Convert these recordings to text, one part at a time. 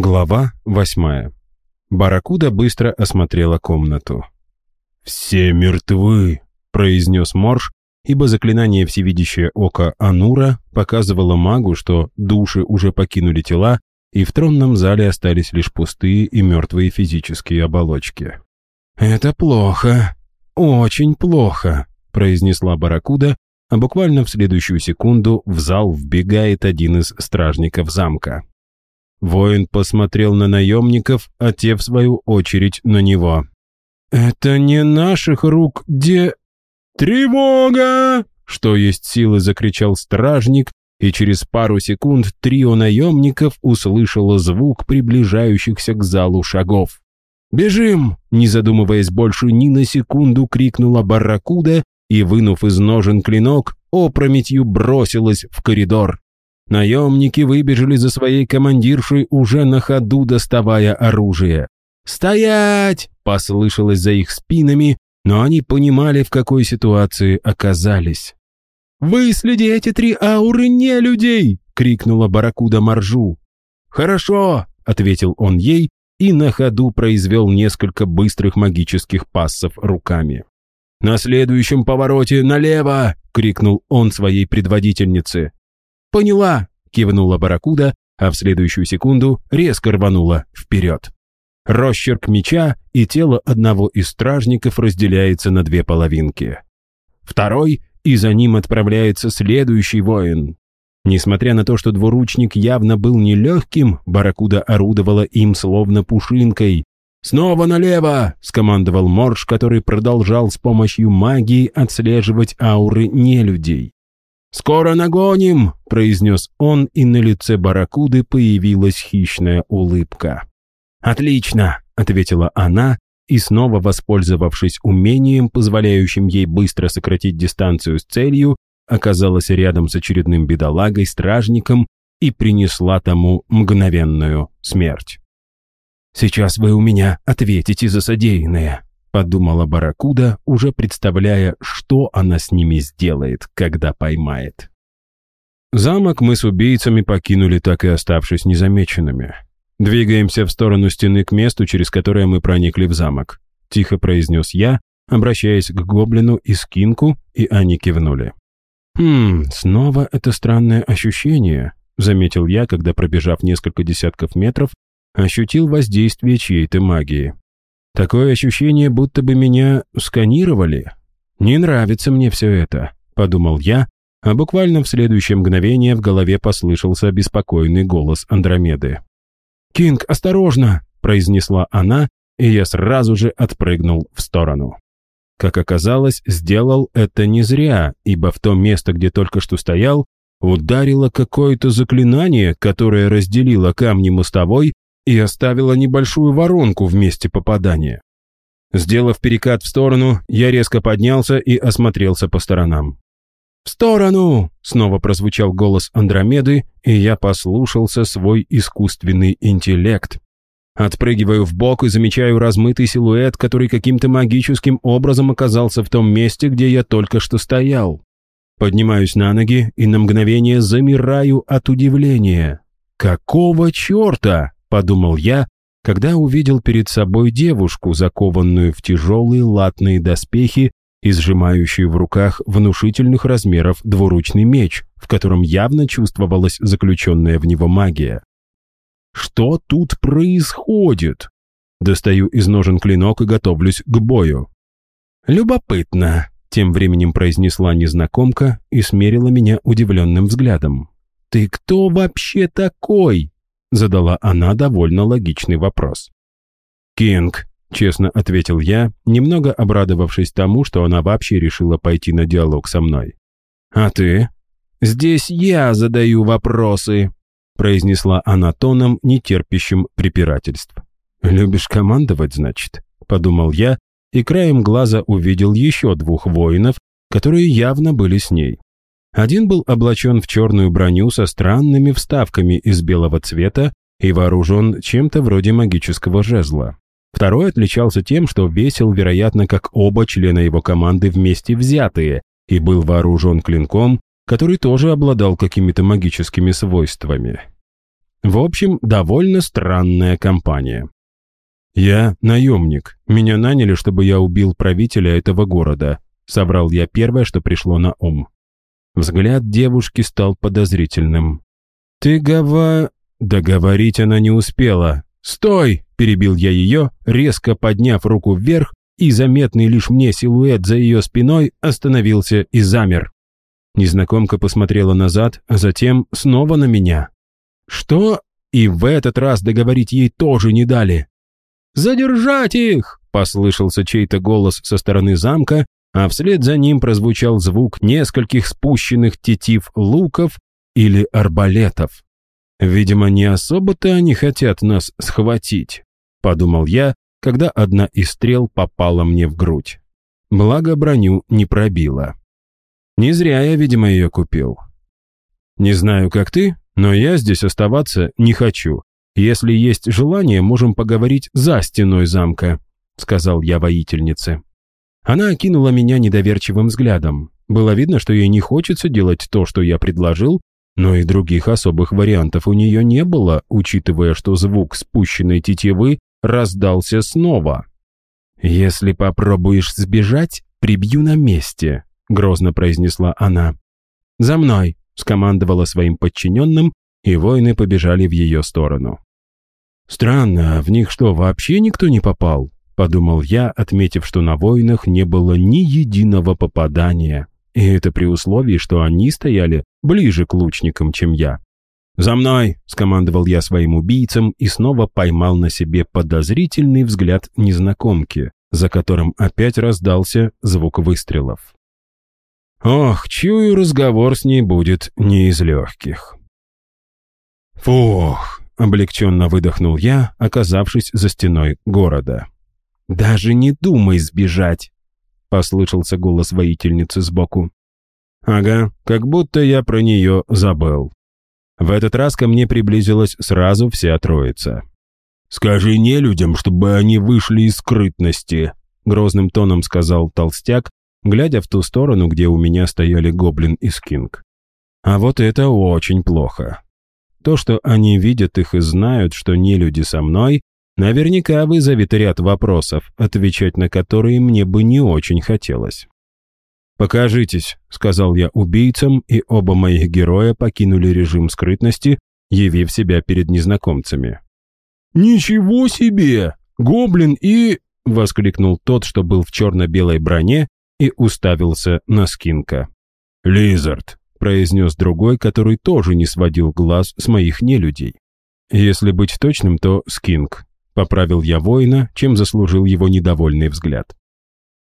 Глава восьмая. Баракуда быстро осмотрела комнату. «Все мертвы», — произнес Морж, ибо заклинание «Всевидящее око Анура» показывало магу, что души уже покинули тела, и в тронном зале остались лишь пустые и мертвые физические оболочки. «Это плохо, очень плохо», — произнесла Баракуда, а буквально в следующую секунду в зал вбегает один из стражников замка. Воин посмотрел на наемников, а те, в свою очередь, на него. «Это не наших рук, де...» «Тревога!» Что есть силы, закричал стражник, и через пару секунд трио наемников услышало звук приближающихся к залу шагов. «Бежим!» Не задумываясь больше ни на секунду, крикнула Барракуда и, вынув из ножен клинок, опрометью бросилась в коридор. Наемники выбежали за своей командиршей, уже на ходу доставая оружие. «Стоять!» – послышалось за их спинами, но они понимали, в какой ситуации оказались. «Выследи эти три ауры не людей!» – крикнула Баракуда Маржу. «Хорошо!» – ответил он ей и на ходу произвел несколько быстрых магических пассов руками. «На следующем повороте налево!» – крикнул он своей предводительнице. «Поняла!» – кивнула Баракуда, а в следующую секунду резко рванула вперед. Росчерк меча, и тело одного из стражников разделяется на две половинки. Второй, и за ним отправляется следующий воин. Несмотря на то, что двуручник явно был нелегким, Баракуда орудовала им словно пушинкой. «Снова налево!» – скомандовал Морж, который продолжал с помощью магии отслеживать ауры нелюдей. «Скоро нагоним!» – произнес он, и на лице барракуды появилась хищная улыбка. «Отлично!» – ответила она, и снова воспользовавшись умением, позволяющим ей быстро сократить дистанцию с целью, оказалась рядом с очередным бедолагой-стражником и принесла тому мгновенную смерть. «Сейчас вы у меня ответите за содеянное», подумала Баракуда, уже представляя, что она с ними сделает, когда поймает. Замок мы с убийцами покинули, так и оставшись незамеченными. «Двигаемся в сторону стены к месту, через которое мы проникли в замок», тихо произнес я, обращаясь к гоблину и скинку, и они кивнули. «Хм, снова это странное ощущение», заметил я, когда, пробежав несколько десятков метров, ощутил воздействие чьей-то магии. Такое ощущение, будто бы меня сканировали. Не нравится мне все это, подумал я, а буквально в следующее мгновение в голове послышался беспокойный голос Андромеды. «Кинг, осторожно!» – произнесла она, и я сразу же отпрыгнул в сторону. Как оказалось, сделал это не зря, ибо в то место, где только что стоял, ударило какое-то заклинание, которое разделило камни мостовой и оставила небольшую воронку в месте попадания. Сделав перекат в сторону, я резко поднялся и осмотрелся по сторонам. «В сторону!» — снова прозвучал голос Андромеды, и я послушался свой искусственный интеллект. Отпрыгиваю в бок и замечаю размытый силуэт, который каким-то магическим образом оказался в том месте, где я только что стоял. Поднимаюсь на ноги и на мгновение замираю от удивления. «Какого черта?» — подумал я, когда увидел перед собой девушку, закованную в тяжелые латные доспехи и сжимающую в руках внушительных размеров двуручный меч, в котором явно чувствовалась заключенная в него магия. Что тут происходит? Достаю из ножен клинок и готовлюсь к бою. «Любопытно», — тем временем произнесла незнакомка и смерила меня удивленным взглядом. «Ты кто вообще такой?» Задала она довольно логичный вопрос. «Кинг», — честно ответил я, немного обрадовавшись тому, что она вообще решила пойти на диалог со мной. «А ты?» «Здесь я задаю вопросы», — произнесла она тоном, нетерпящим препирательств. «Любишь командовать, значит?» — подумал я, и краем глаза увидел еще двух воинов, которые явно были с ней. Один был облачен в черную броню со странными вставками из белого цвета и вооружен чем-то вроде магического жезла. Второй отличался тем, что весил, вероятно, как оба члена его команды вместе взятые, и был вооружен клинком, который тоже обладал какими-то магическими свойствами. В общем, довольно странная компания. «Я наемник. Меня наняли, чтобы я убил правителя этого города», — соврал я первое, что пришло на ум. Взгляд девушки стал подозрительным. «Ты гова...» Договорить она не успела. «Стой!» – перебил я ее, резко подняв руку вверх, и заметный лишь мне силуэт за ее спиной остановился и замер. Незнакомка посмотрела назад, а затем снова на меня. «Что?» И в этот раз договорить ей тоже не дали. «Задержать их!» – послышался чей-то голос со стороны замка, а вслед за ним прозвучал звук нескольких спущенных тетив луков или арбалетов. «Видимо, не особо-то они хотят нас схватить», – подумал я, когда одна из стрел попала мне в грудь. Благо броню не пробила. Не зря я, видимо, ее купил. Не знаю, как ты, но я здесь оставаться не хочу. Если есть желание, можем поговорить за стеной замка», — сказал я воительнице. Она окинула меня недоверчивым взглядом. Было видно, что ей не хочется делать то, что я предложил, но и других особых вариантов у нее не было, учитывая, что звук спущенной тетивы раздался снова. «Если попробуешь сбежать, прибью на месте», — грозно произнесла она. «За мной», — скомандовала своим подчиненным, и воины побежали в ее сторону. «Странно, в них что, вообще никто не попал?» — подумал я, отметив, что на воинах не было ни единого попадания. И это при условии, что они стояли ближе к лучникам, чем я. «За мной!» — скомандовал я своим убийцам и снова поймал на себе подозрительный взгляд незнакомки, за которым опять раздался звук выстрелов. Ох, чую, разговор с ней будет не из легких. Фух, облегченно выдохнул я, оказавшись за стеной города. «Даже не думай сбежать!» — послышался голос воительницы сбоку. «Ага, как будто я про нее забыл». В этот раз ко мне приблизилась сразу вся троица. «Скажи не людям, чтобы они вышли из скрытности», — грозным тоном сказал толстяк, глядя в ту сторону, где у меня стояли гоблин и скинг. А вот это очень плохо. То, что они видят их и знают, что не люди со мной, наверняка вызовет ряд вопросов, отвечать на которые мне бы не очень хотелось. «Покажитесь», — сказал я убийцам, и оба моих героя покинули режим скрытности, явив себя перед незнакомцами. «Ничего себе! Гоблин и...» — воскликнул тот, что был в черно-белой броне, и уставился на Скинка. «Лизард», — произнес другой, который тоже не сводил глаз с моих нелюдей. «Если быть точным, то Скинк», — поправил я воина, чем заслужил его недовольный взгляд.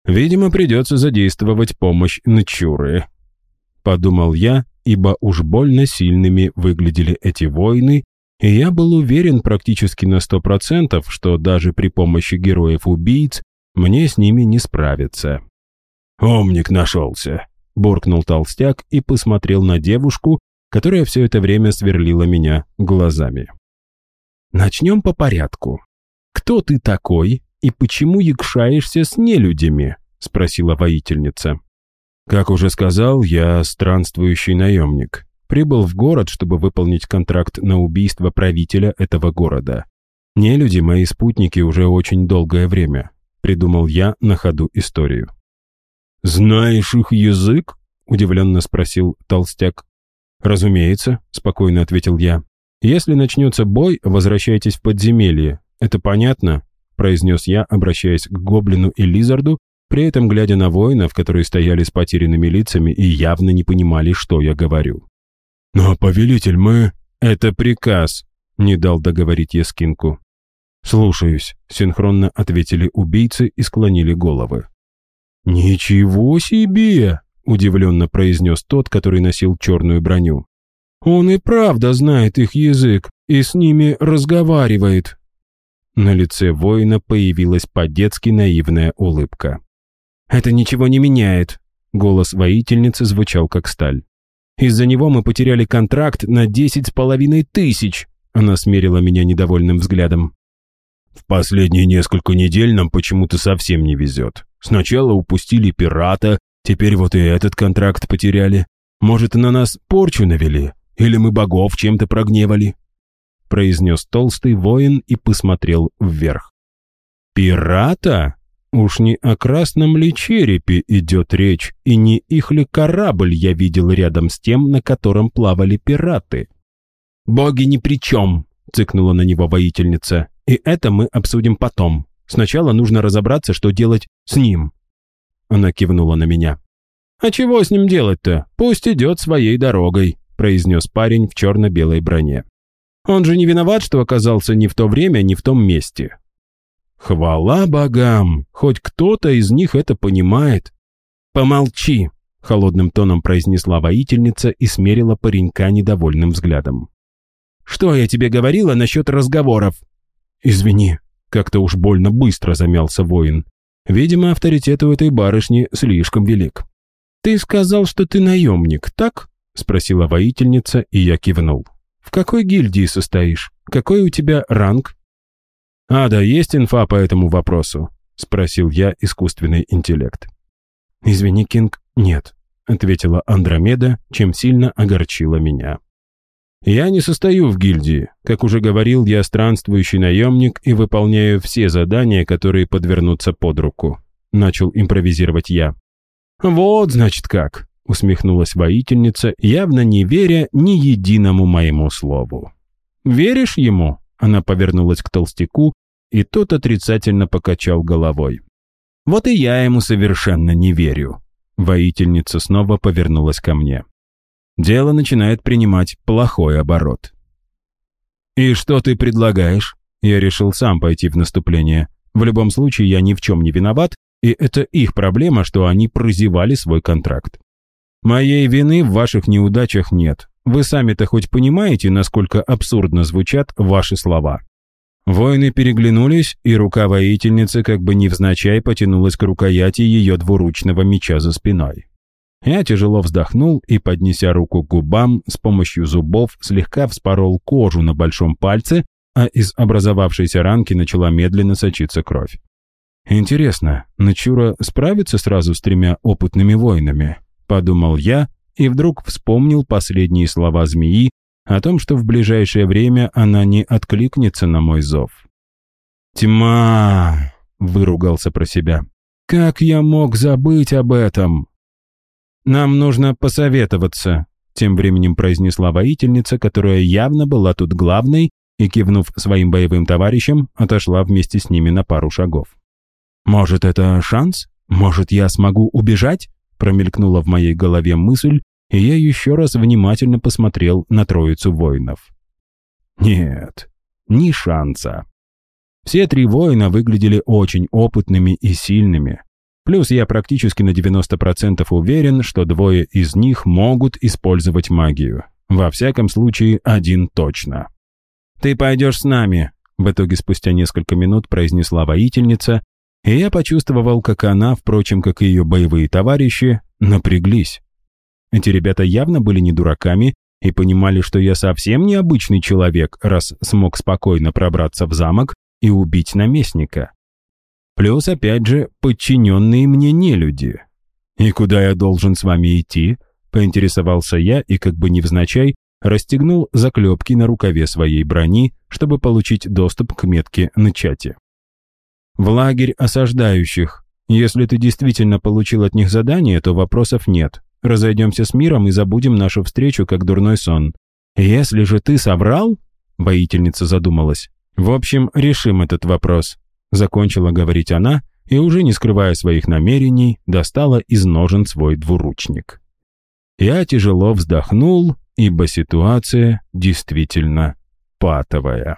«Видимо, придется задействовать помощь Нчуры», — подумал я, ибо уж больно сильными выглядели эти воины, и я был уверен практически на сто процентов, что даже при помощи героев-убийц мне с ними не справиться. «Умник нашелся», — буркнул толстяк и посмотрел на девушку, которая все это время сверлила меня глазами. «Начнем по порядку. Кто ты такой и почему якшаешься с нелюдями?» — спросила воительница. «Как уже сказал, я странствующий наемник. Прибыл в город, чтобы выполнить контракт на убийство правителя этого города. Нелюди мои спутники уже очень долгое время», — придумал я на ходу историю. «Знаешь их язык?» — удивленно спросил толстяк. «Разумеется», — спокойно ответил я. «Если начнется бой, возвращайтесь в подземелье. Это понятно?» — произнес я, обращаясь к Гоблину и Лизарду, при этом глядя на воинов, которые стояли с потерянными лицами и явно не понимали, что я говорю. «Но, повелитель, мы...» «Это приказ», — не дал договорить Яскинку. «Слушаюсь», — синхронно ответили убийцы и склонили головы. «Ничего себе!» – удивленно произнес тот, который носил черную броню. «Он и правда знает их язык и с ними разговаривает». На лице воина появилась по-детски наивная улыбка. «Это ничего не меняет», — голос воительницы звучал как сталь. «Из-за него мы потеряли контракт на десять с половиной тысяч», — она смерила меня недовольным взглядом. «В последние несколько недель нам почему-то совсем не везет», Сначала упустили пирата, теперь вот и этот контракт потеряли. Может, на нас порчу навели? Или мы богов чем-то прогневали?» — произнес толстый воин и посмотрел вверх. «Пирата? Уж не о красном ли черепе идет речь, и не их ли корабль я видел рядом с тем, на котором плавали пираты?» «Боги ни при чем!» — цыкнула на него воительница. «И это мы обсудим потом. Сначала нужно разобраться, что делать с ним». Она кивнула на меня. «А чего с ним делать-то? Пусть идет своей дорогой», произнес парень в черно-белой броне. «Он же не виноват, что оказался не в то время, не в том месте». «Хвала богам! Хоть кто-то из них это понимает». «Помолчи!» — холодным тоном произнесла воительница и смерила паренька недовольным взглядом. «Что я тебе говорила насчет разговоров?» «Извини», — как-то уж больно быстро замялся воин. «Видимо, авторитет у этой барышни слишком велик». «Ты сказал, что ты наемник, так?» — спросила воительница, и я кивнул. «В какой гильдии состоишь? Какой у тебя ранг?» «А, да, есть инфа по этому вопросу?» — спросил я искусственный интеллект. «Извини, Кинг, нет», — ответила Андромеда, чем сильно огорчила меня. «Я не состою в гильдии. Как уже говорил, я странствующий наемник и выполняю все задания, которые подвернутся под руку», — начал импровизировать я. «Вот, значит, как», — усмехнулась воительница, явно не веря ни единому моему слову. «Веришь ему?» — она повернулась к толстяку, и тот отрицательно покачал головой. «Вот и я ему совершенно не верю». Воительница снова повернулась ко мне. Дело начинает принимать плохой оборот. «И что ты предлагаешь?» Я решил сам пойти в наступление. В любом случае, я ни в чем не виноват, и это их проблема, что они прозевали свой контракт. Моей вины в ваших неудачах нет. Вы сами-то хоть понимаете, насколько абсурдно звучат ваши слова?» Воины переглянулись, и рука воительницы как бы невзначай потянулась к рукояти ее двуручного меча за спиной. Я тяжело вздохнул и, поднеся руку к губам, с помощью зубов слегка вспорол кожу на большом пальце, а из образовавшейся ранки начала медленно сочиться кровь. «Интересно, Начура справится сразу с тремя опытными воинами?» – подумал я и вдруг вспомнил последние слова змеи о том, что в ближайшее время она не откликнется на мой зов. «Тьма!» – выругался про себя. «Как я мог забыть об этом?» «Нам нужно посоветоваться», – тем временем произнесла воительница, которая явно была тут главной и, кивнув своим боевым товарищам, отошла вместе с ними на пару шагов. «Может, это шанс? Может, я смогу убежать?» Промелькнула в моей голове мысль, и я еще раз внимательно посмотрел на троицу воинов. Нет, ни шанса. Все три воина выглядели очень опытными и сильными. Плюс я практически на 90% уверен, что двое из них могут использовать магию. Во всяком случае, один точно. «Ты пойдешь с нами», — в итоге спустя несколько минут произнесла воительница, и я почувствовал, как она, впрочем, как и ее боевые товарищи, напряглись. Эти ребята явно были не дураками и понимали, что я совсем не обычный человек, раз смог спокойно пробраться в замок и убить наместника. Плюс, опять же, подчиненные мне не люди. «И куда я должен с вами идти?» — поинтересовался я и, как бы невзначай, расстегнул заклепки на рукаве своей брони, чтобы получить доступ к метке на чате в лагерь осаждающих. Если ты действительно получил от них задание, то вопросов нет. Разойдемся с миром и забудем нашу встречу, как дурной сон. Если же ты соврал...» Воительница задумалась. «В общем, решим этот вопрос», — закончила говорить она и, уже не скрывая своих намерений, достала из ножен свой двуручник. Я тяжело вздохнул, ибо ситуация действительно патовая.